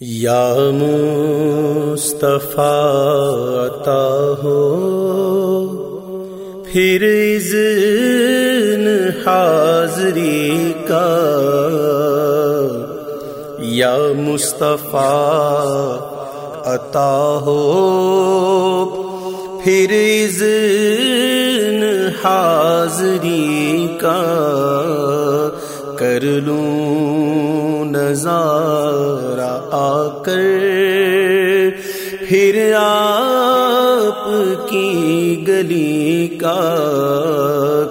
یا مصطفیٰ عطا ہو، پھر اذن حاضری کا یا مصطفیٰ عطا ہو، پھر اذن حاضری کا کر لوں نظارہ آ کر پھر آپ کی گلی کا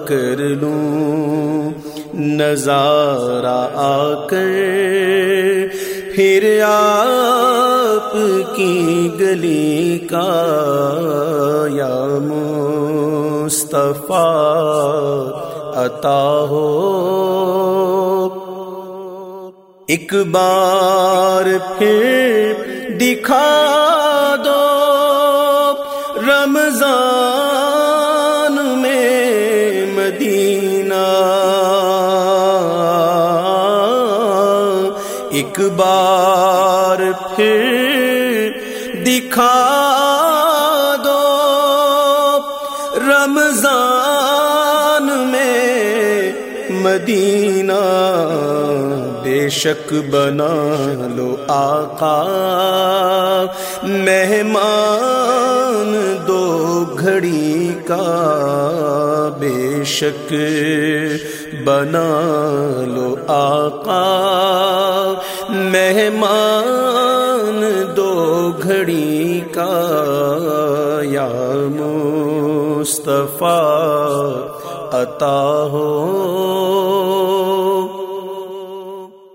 کر لوں۔ نظارہ آ کر پھر آپ کی گلی کا یا مصطفیٰ عطا ہو۔ ایک بار پھر دکھا دو رمضان میں مدینہ۔ ایک بار پھر دکھا دو رمضان میں مدینہ۔ شک بنا لو آقا مہمان دو گھڑی کا بے شک بنا لو آقا مہمان دو گھڑی کا یا مصطفیٰ عطا ہو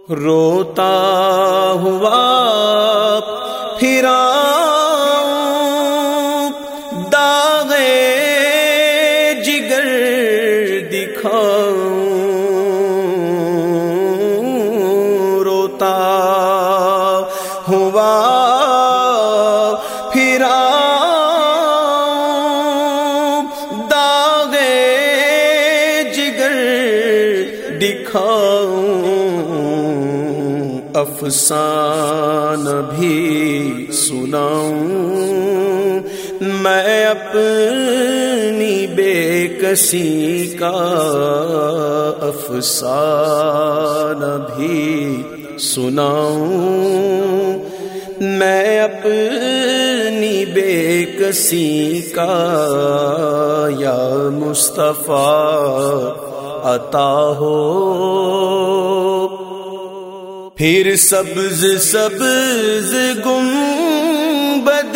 روتا ہوا پھرا داغے جگر دکھاؤں روتا ہوا افسان بھی سناؤں۔ میں اپنی بے کسی کا افسان بھی سناؤں۔ میں اپنی بے کسی کا یا مصطفیٰ عطا ہو۔ پھر سبز سبز گم بد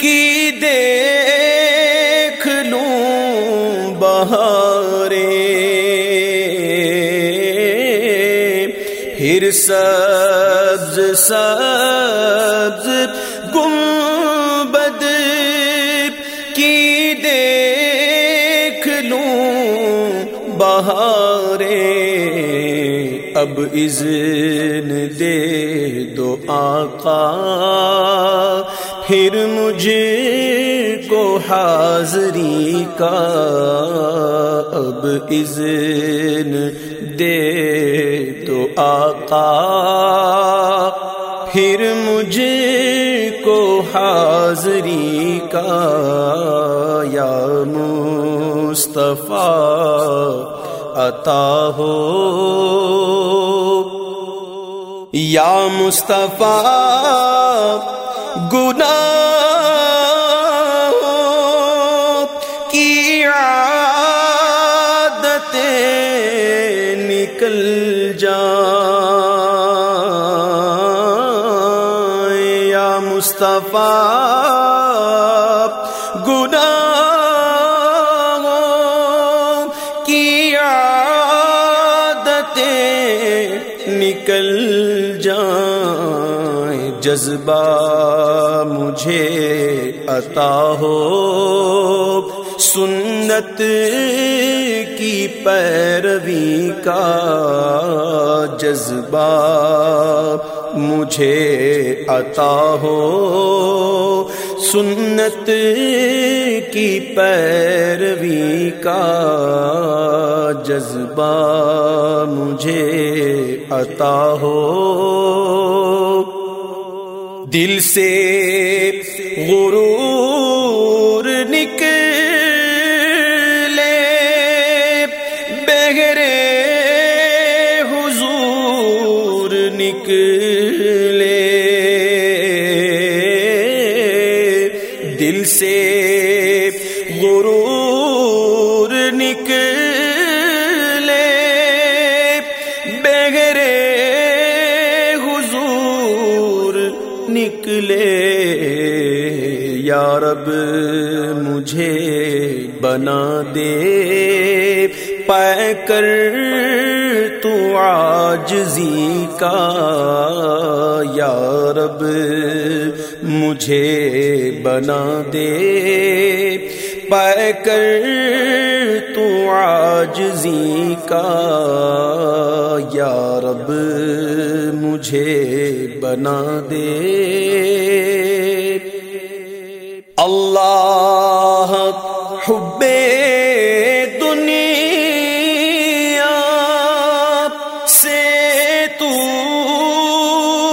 کی دیکھ لوں بہارے۔ پھر سبز سبز گم بد کی دیکھ لوں بہارے۔ اب اذن دے دو آقا، پھر مجھے کو حاضری کا۔ اب اذن دے دو آقا، پھر مجھے کو حاضری کا۔ یا مصطفیٰ، عطا ہو۔ یا مصطفیٰ گناہ کی عادتیں نکل جائیں۔ یا مصطفیٰ گناہ کی عادتیں جذبہ مجھے عطا ہو۔ سنت کی پیروی کا جذبہ مجھے عطا ہو۔ سنت کی پیروی کا جذبہ مجھے عطا ہو۔ دل سے غرور نکلے بہرے حضور نکلے۔ نکلے۔ یا رب، مجھے بنا دے۔ پے کر تو آجزی کا۔ یا رب، مجھے بنا دے۔ پے کر تو آجزی کا۔ یا رب، مجھے بنا دے۔ اللہ حب دنیا سے تو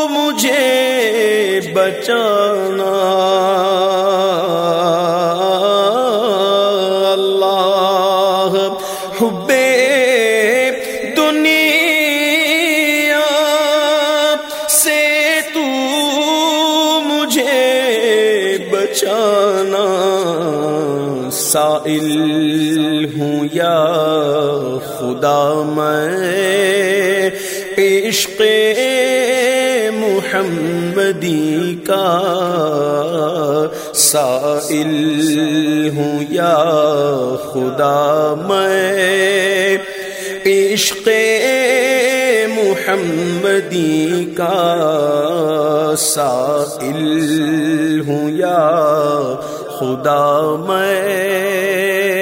مجھے بچانا۔ سائل ہوں یا خدا میں عشق محمدی کا سائل ہوں یا خدا میں عشق محمدی کا سائل ہوں یا خدا میں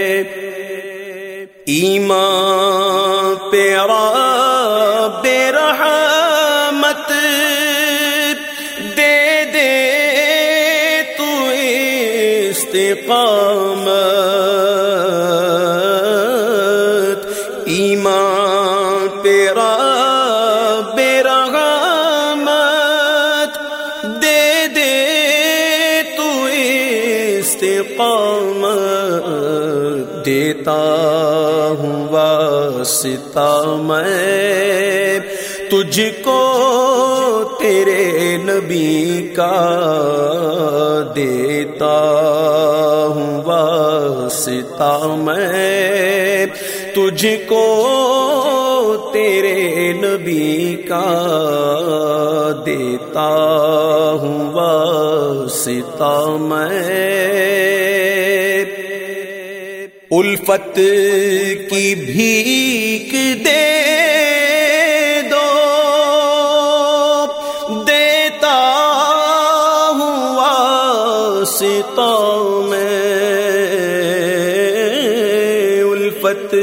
ایمان پیرا واسطہ میں تجھ کو تیرے نبی کا دیتا ہوں واسطہ میں تجھ کو تیرے نبی کا دیتا ہوں واسطہ میں الفت کی بھیک دے میں۔ الفت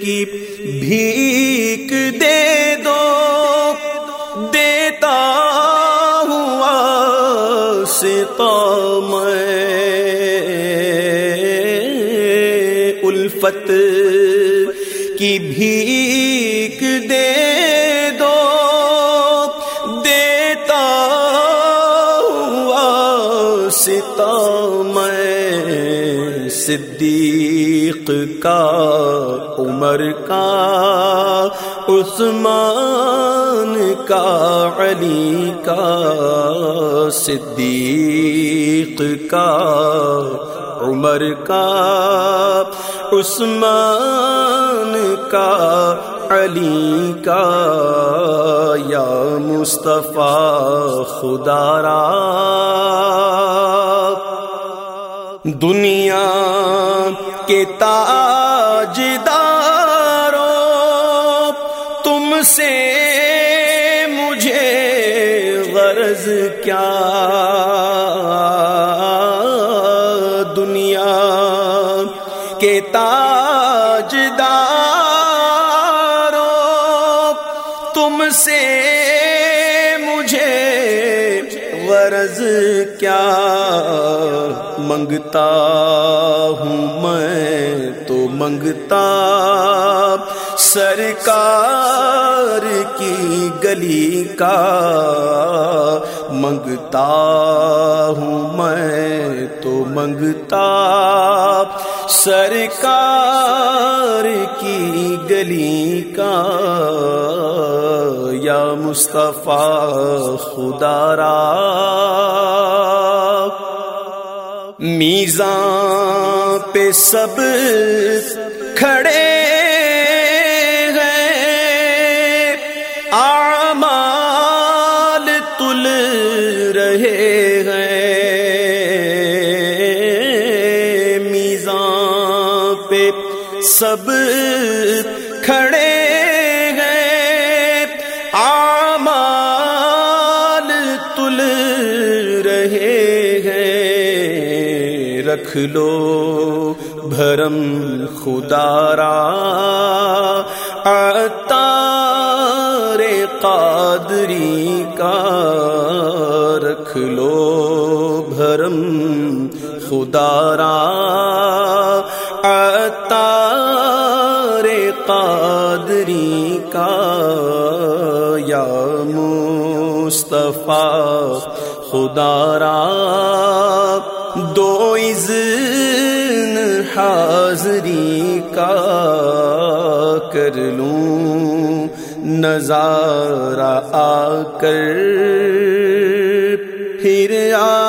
کی بھیک دے دو۔ دیتا ہوا ستا میں۔ الفت کی بھیک دے دو، دیتا ہوا ستا صدیق کا، عمر کا، عثمان کا، علی کا، صدیق کا۔ عمر کا، عثمان کا، علی کا، یا مصطفیٰ خدا را۔ دنیا کے تاجداروں، تم سے مجھے غرض کیا؟ کے تاجدارو تم سے مجھے غرض کیا منگتا ہوں میں تو منگتا سرکار کی گلی کا منگتا ہوں میں تو منگتا سرکار کی گلی کا یا مصطفیٰ خدا را میزاں پہ سب کھڑے کھڑے ہیں۔ آمال تل رہے رکھ لو بھرم خدارا اتار قادری کا رکھ لو بھرم خدارا اتار مصطفیٰ خدارا دو اذن حاضری کا کر لوں نظارہ آ کر پھر آ